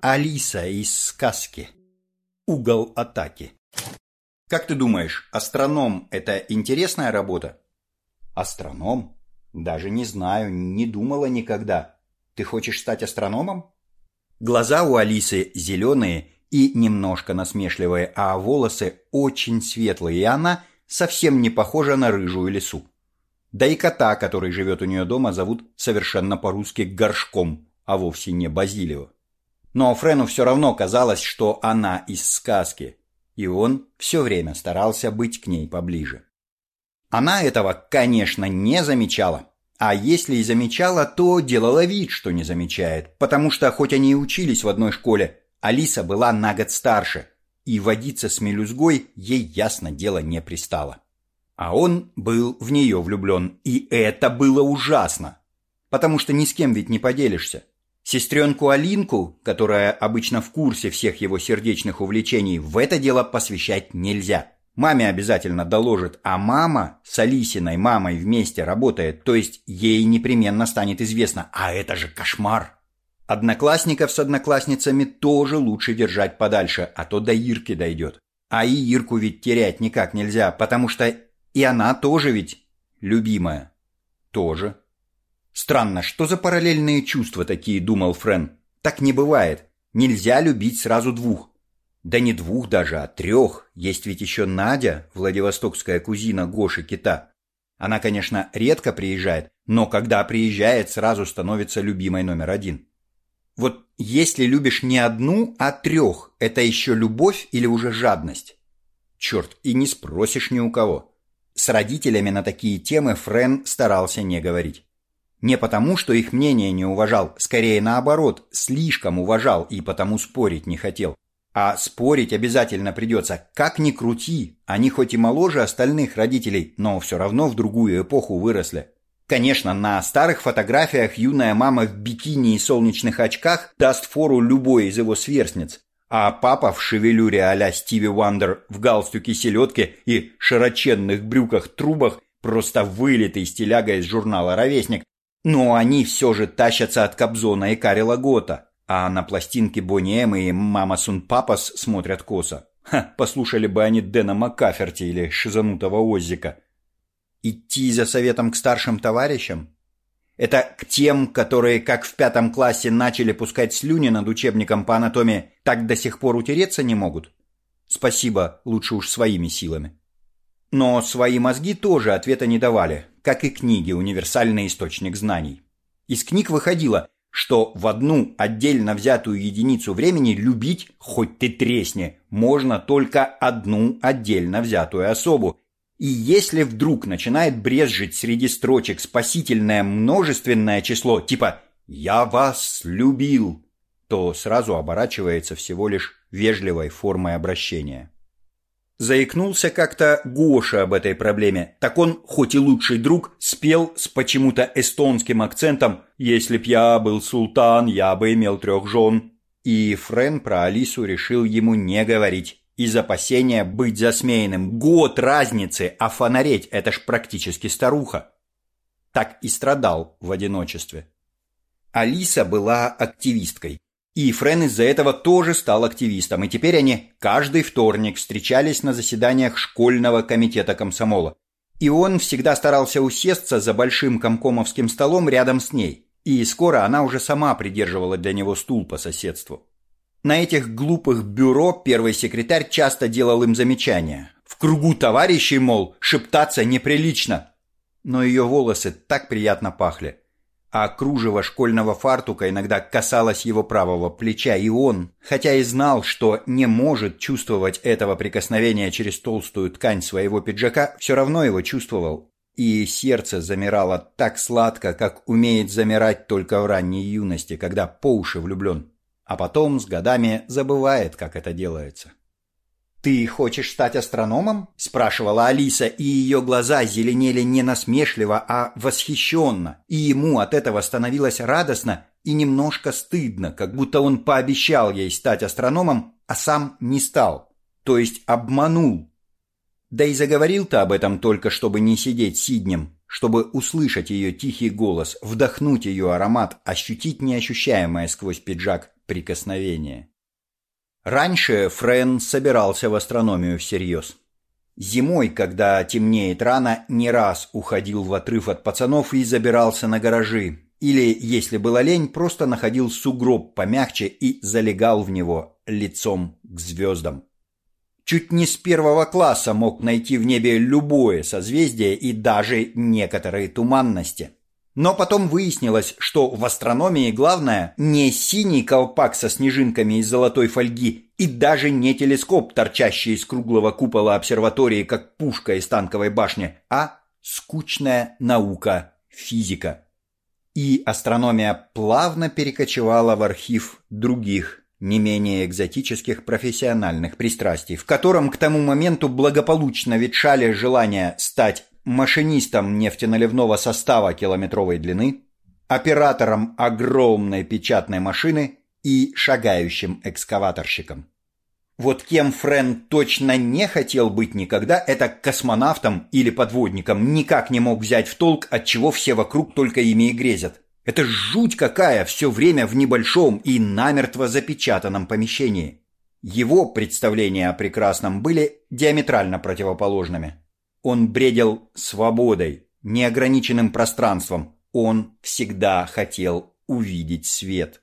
Алиса из сказки. Угол атаки. Как ты думаешь, астроном – это интересная работа? Астроном? Даже не знаю, не думала никогда. Ты хочешь стать астрономом? Глаза у Алисы зеленые и немножко насмешливые, а волосы очень светлые, и она совсем не похожа на рыжую лису. Да и кота, который живет у нее дома, зовут совершенно по-русски горшком, а вовсе не Базилио. Но Френу все равно казалось, что она из сказки, и он все время старался быть к ней поближе. Она этого, конечно, не замечала, а если и замечала, то делала вид, что не замечает, потому что, хоть они и учились в одной школе, Алиса была на год старше, и водиться с мелюзгой ей, ясно дело, не пристало. А он был в нее влюблен, и это было ужасно. Потому что ни с кем ведь не поделишься. Сестренку Алинку, которая обычно в курсе всех его сердечных увлечений, в это дело посвящать нельзя. Маме обязательно доложит, а мама с Алисиной мамой вместе работает, то есть ей непременно станет известно, а это же кошмар. Одноклассников с одноклассницами тоже лучше держать подальше, а то до Ирки дойдет. А и Ирку ведь терять никак нельзя, потому что и она тоже ведь любимая. Тоже. Странно, что за параллельные чувства такие, думал Френ. Так не бывает. Нельзя любить сразу двух. Да не двух даже, а трех. Есть ведь еще Надя, владивостокская кузина Гоши Кита. Она, конечно, редко приезжает, но когда приезжает, сразу становится любимой номер один. Вот если любишь не одну, а трех, это еще любовь или уже жадность? Черт, и не спросишь ни у кого. С родителями на такие темы Френ старался не говорить. Не потому, что их мнение не уважал, скорее наоборот, слишком уважал и потому спорить не хотел. А спорить обязательно придется, как ни крути, они хоть и моложе остальных родителей, но все равно в другую эпоху выросли. Конечно, на старых фотографиях юная мама в бикини и солнечных очках даст фору любой из его сверстниц, а папа в шевелюре а-ля Стиви Уандер в галстуке селедке и широченных брюках-трубах просто вылитый стиляга из журнала «Ровесник», но они все же тащатся от Кобзона и Карела Гота, а на пластинке Бонни Эм и Мама Сун Папас смотрят косо. Ха, послушали бы они Дэна Маккаферти или шизанутого Оззика. Идти за советом к старшим товарищам? Это к тем, которые, как в пятом классе, начали пускать слюни над учебником по анатомии, так до сих пор утереться не могут? Спасибо, лучше уж своими силами. Но свои мозги тоже ответа не давали, как и книги, универсальный источник знаний. Из книг выходило, что в одну отдельно взятую единицу времени любить, хоть ты тресни, можно только одну отдельно взятую особу, и если вдруг начинает брезжить среди строчек спасительное множественное число, типа «я вас любил», то сразу оборачивается всего лишь вежливой формой обращения. Заикнулся как-то Гоша об этой проблеме, так он, хоть и лучший друг, спел с почему-то эстонским акцентом «Если б я был султан, я бы имел трех жен». И Френ про Алису решил ему не говорить из опасения быть засмеянным. Год разницы, а фонареть – это ж практически старуха. Так и страдал в одиночестве. Алиса была активисткой. И Френ из-за этого тоже стал активистом, и теперь они каждый вторник встречались на заседаниях школьного комитета комсомола. И он всегда старался усесться за большим комкомовским столом рядом с ней, и скоро она уже сама придерживала для него стул по соседству. На этих глупых бюро первый секретарь часто делал им замечания. В кругу товарищей, мол, шептаться неприлично. Но ее волосы так приятно пахли. А кружево школьного фартука иногда касалось его правого плеча, и он, хотя и знал, что не может чувствовать этого прикосновения через толстую ткань своего пиджака, все равно его чувствовал. И сердце замирало так сладко, как умеет замирать только в ранней юности, когда по уши влюблен а потом с годами забывает, как это делается. «Ты хочешь стать астрономом?» – спрашивала Алиса, и ее глаза зеленели не насмешливо, а восхищенно, и ему от этого становилось радостно и немножко стыдно, как будто он пообещал ей стать астрономом, а сам не стал, то есть обманул. Да и заговорил-то об этом только, чтобы не сидеть сиднем, чтобы услышать ее тихий голос, вдохнуть ее аромат, ощутить неощущаемое сквозь пиджак прикосновение. Раньше Френ собирался в астрономию всерьез. Зимой, когда темнеет рано, не раз уходил в отрыв от пацанов и забирался на гаражи. Или, если была лень, просто находил сугроб помягче и залегал в него лицом к звездам. Чуть не с первого класса мог найти в небе любое созвездие и даже некоторые туманности. Но потом выяснилось, что в астрономии главное не синий колпак со снежинками из золотой фольги и даже не телескоп, торчащий из круглого купола обсерватории, как пушка из танковой башни, а скучная наука физика. И астрономия плавно перекочевала в архив других не менее экзотических профессиональных пристрастий, в котором к тому моменту благополучно ветшали желания стать машинистом нефтеналивного состава километровой длины, оператором огромной печатной машины и шагающим экскаваторщиком. Вот кем Френ точно не хотел быть никогда, это космонавтом или подводником, никак не мог взять в толк, от чего все вокруг только ими и грезят. Это жуть какая, все время в небольшом и намертво запечатанном помещении. Его представления о прекрасном были диаметрально противоположными. Он бредил свободой, неограниченным пространством. Он всегда хотел увидеть свет.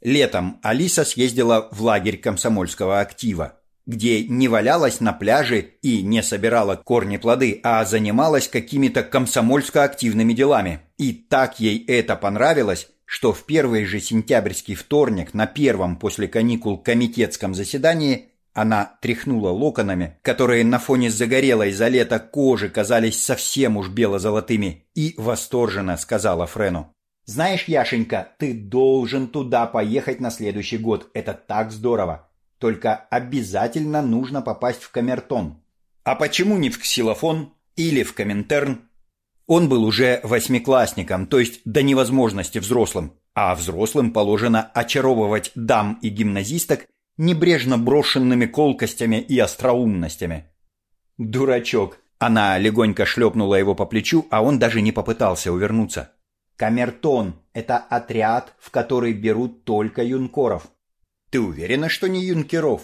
Летом Алиса съездила в лагерь комсомольского актива где не валялась на пляже и не собирала корни-плоды, а занималась какими-то комсомольско-активными делами. И так ей это понравилось, что в первый же сентябрьский вторник на первом после каникул комитетском заседании она тряхнула локонами, которые на фоне загорелой за лето кожи казались совсем уж бело-золотыми, и восторженно сказала Френу. «Знаешь, Яшенька, ты должен туда поехать на следующий год. Это так здорово. Только обязательно нужно попасть в камертон. А почему не в ксилофон или в коминтерн? Он был уже восьмиклассником, то есть до невозможности взрослым, а взрослым положено очаровывать дам и гимназисток небрежно брошенными колкостями и остроумностями. «Дурачок!» Она легонько шлепнула его по плечу, а он даже не попытался увернуться. «Камертон — это отряд, в который берут только юнкоров. Ты уверена, что не юнкеров?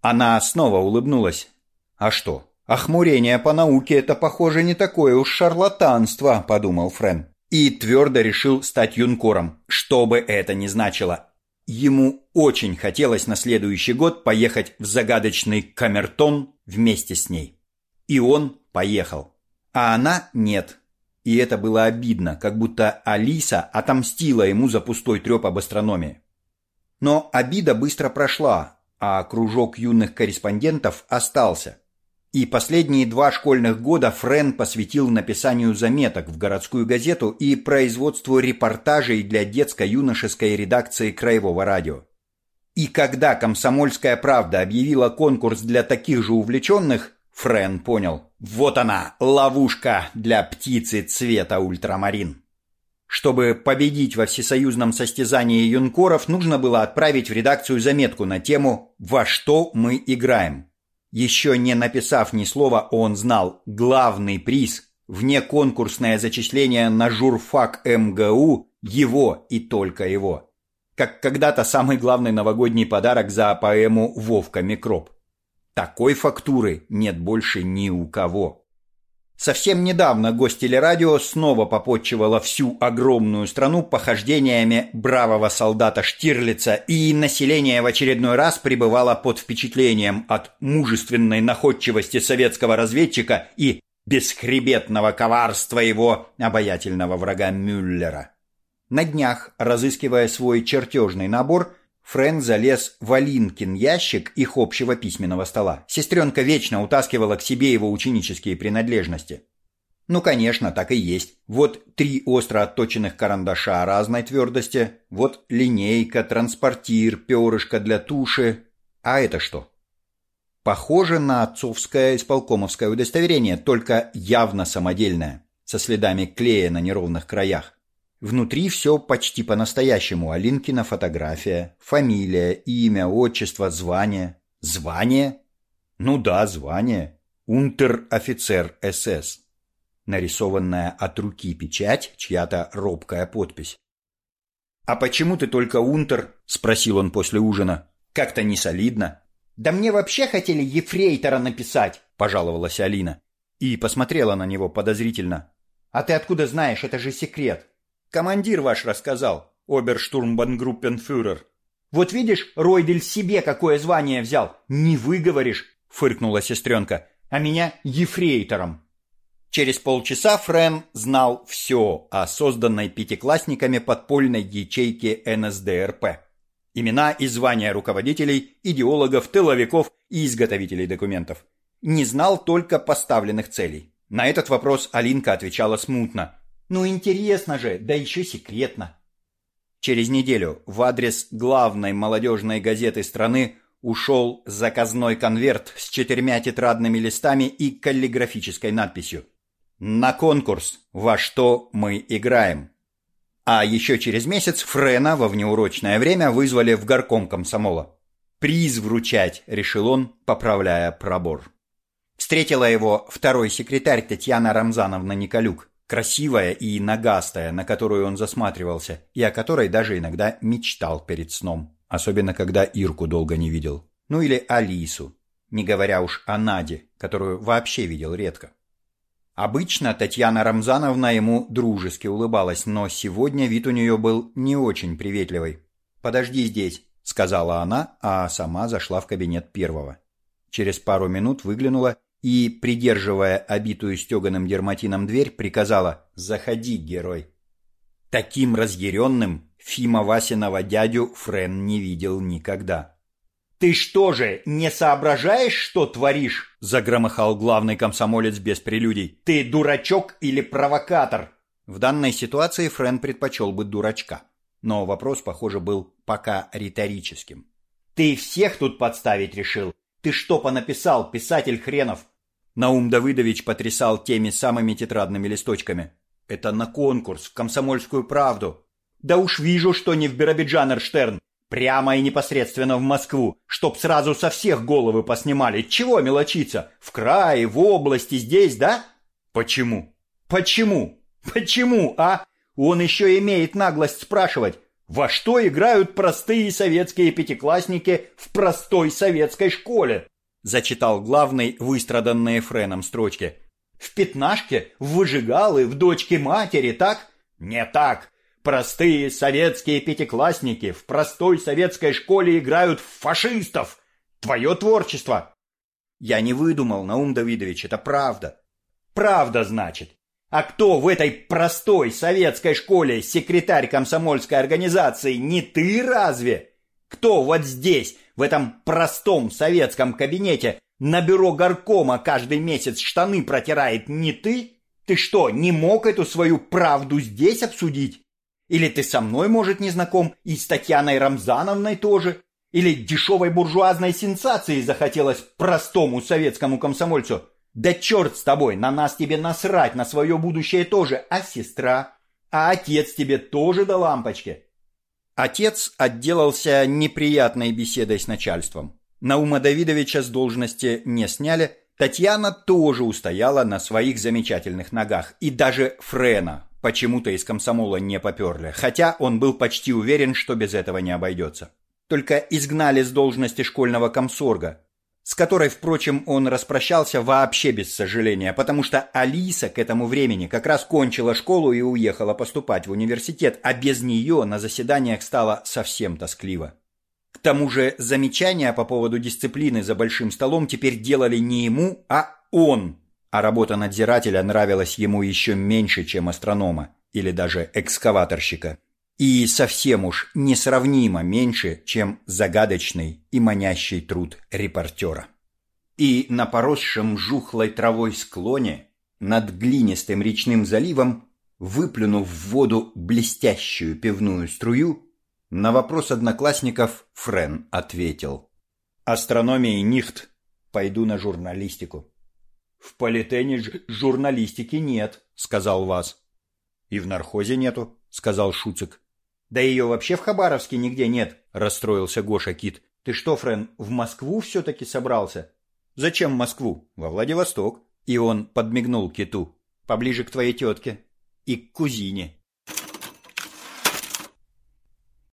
Она снова улыбнулась. А что? Охмурение по науке это, похоже, не такое уж шарлатанство, подумал Френ. И твердо решил стать юнкором, что бы это ни значило. Ему очень хотелось на следующий год поехать в загадочный Камертон вместе с ней. И он поехал. А она нет. И это было обидно, как будто Алиса отомстила ему за пустой треп об астрономии. Но обида быстро прошла, а кружок юных корреспондентов остался. И последние два школьных года Френ посвятил написанию заметок в городскую газету и производству репортажей для детско-юношеской редакции Краевого радио. И когда «Комсомольская правда» объявила конкурс для таких же увлеченных, Френ понял – вот она, ловушка для птицы цвета ультрамарин. Чтобы победить во всесоюзном состязании юнкоров, нужно было отправить в редакцию заметку на тему «Во что мы играем?». Еще не написав ни слова, он знал главный приз – внеконкурсное зачисление на журфак МГУ – его и только его. Как когда-то самый главный новогодний подарок за поэму «Вовка Микроб». Такой фактуры нет больше ни у кого. Совсем недавно гость телерадио снова попотчевала всю огромную страну похождениями бравого солдата Штирлица, и население в очередной раз пребывало под впечатлением от мужественной находчивости советского разведчика и бесхребетного коварства его обаятельного врага Мюллера. На днях, разыскивая свой чертежный набор, Френ залез в Алинкин ящик их общего письменного стола. Сестренка вечно утаскивала к себе его ученические принадлежности. Ну, конечно, так и есть. Вот три остро отточенных карандаша разной твердости, вот линейка, транспортир, перышко для туши. А это что? Похоже на отцовское исполкомовское удостоверение, только явно самодельное, со следами клея на неровных краях. Внутри все почти по-настоящему. Алинкина фотография, фамилия, имя, отчество, звание. Звание? Ну да, звание. Унтер-офицер СС. нарисованная от руки печать, чья-то робкая подпись. «А почему ты только унтер?» — спросил он после ужина. «Как-то не солидно». «Да мне вообще хотели ефрейтора написать», — пожаловалась Алина. И посмотрела на него подозрительно. «А ты откуда знаешь? Это же секрет». «Командир ваш рассказал, оберштурмбангруппенфюрер». «Вот видишь, Ройдель себе какое звание взял. Не выговоришь», — фыркнула сестренка. «А меня ефрейтором». Через полчаса Френ знал все о созданной пятиклассниками подпольной ячейке НСДРП. Имена и звания руководителей, идеологов, тыловиков и изготовителей документов. Не знал только поставленных целей. На этот вопрос Алинка отвечала смутно. «Ну интересно же, да еще секретно». Через неделю в адрес главной молодежной газеты страны ушел заказной конверт с четырьмя тетрадными листами и каллиграфической надписью на конкурс «Во что мы играем». А еще через месяц Френа во внеурочное время вызвали в горком комсомола. «Приз вручать», — решил он, поправляя пробор. Встретила его второй секретарь Татьяна Рамзановна Николюк, красивая и нагастая, на которую он засматривался, и о которой даже иногда мечтал перед сном, особенно когда Ирку долго не видел. Ну или Алису, не говоря уж о Наде, которую вообще видел редко. Обычно Татьяна Рамзановна ему дружески улыбалась, но сегодня вид у нее был не очень приветливый. «Подожди здесь», — сказала она, а сама зашла в кабинет первого. Через пару минут выглянула и, придерживая обитую стеганым дерматином дверь, приказала «Заходи, герой». Таким разъяренным Фима Васиного дядю Френ не видел никогда. «Ты что же, не соображаешь, что творишь?» — загромыхал главный комсомолец без прелюдий. «Ты дурачок или провокатор?» В данной ситуации Френ предпочел бы дурачка. Но вопрос, похоже, был пока риторическим. «Ты всех тут подставить решил? Ты что понаписал, писатель хренов?» Наум Давыдович потрясал теми самыми тетрадными листочками. «Это на конкурс, в комсомольскую правду». «Да уж вижу, что не в Биробиджан-Эрштерн. Прямо и непосредственно в Москву, чтоб сразу со всех головы поснимали. Чего мелочиться? В крае, в области, здесь, да? Почему? Почему? Почему, а? Он еще имеет наглость спрашивать, во что играют простые советские пятиклассники в простой советской школе? Зачитал главный выстраданные Френом строчки. В пятнашке, в выжигалы, в дочке матери, так? Не так. Простые советские пятиклассники в простой советской школе играют в фашистов. Твое творчество. Я не выдумал, Наум Давидович, это правда. Правда, значит. А кто в этой простой советской школе секретарь комсомольской организации, не ты разве? Кто вот здесь, в этом простом советском кабинете, на бюро горкома каждый месяц штаны протирает, не ты? Ты что, не мог эту свою правду здесь обсудить? Или ты со мной, может, не знаком, и с Татьяной Рамзановной тоже? Или дешевой буржуазной сенсацией захотелось простому советскому комсомольцу? Да черт с тобой, на нас тебе насрать, на свое будущее тоже, а сестра? А отец тебе тоже до лампочки? Отец отделался неприятной беседой с начальством. Наума Давидовича с должности не сняли, Татьяна тоже устояла на своих замечательных ногах, и даже Френа, почему-то из комсомола не поперли, хотя он был почти уверен, что без этого не обойдется. Только изгнали с должности школьного комсорга, с которой, впрочем, он распрощался вообще без сожаления, потому что Алиса к этому времени как раз кончила школу и уехала поступать в университет, а без нее на заседаниях стало совсем тоскливо. К тому же замечания по поводу дисциплины за большим столом теперь делали не ему, а он, а работа надзирателя нравилась ему еще меньше, чем астронома или даже экскаваторщика. И совсем уж несравнимо меньше, чем загадочный и манящий труд репортера. И на поросшем жухлой травой склоне над глинистым речным заливом, выплюнув в воду блестящую пивную струю, на вопрос одноклассников Френ ответил. «Астрономии нихт. Пойду на журналистику». «В политене журналистики нет», — сказал Вас. «И в нархозе нету», — сказал Шуцик. «Да ее вообще в Хабаровске нигде нет», — расстроился Гоша Кит. «Ты что, Френ, в Москву все-таки собрался?» «Зачем Москву? Во Владивосток». И он подмигнул Киту. поближе к твоей тетке и к кузине.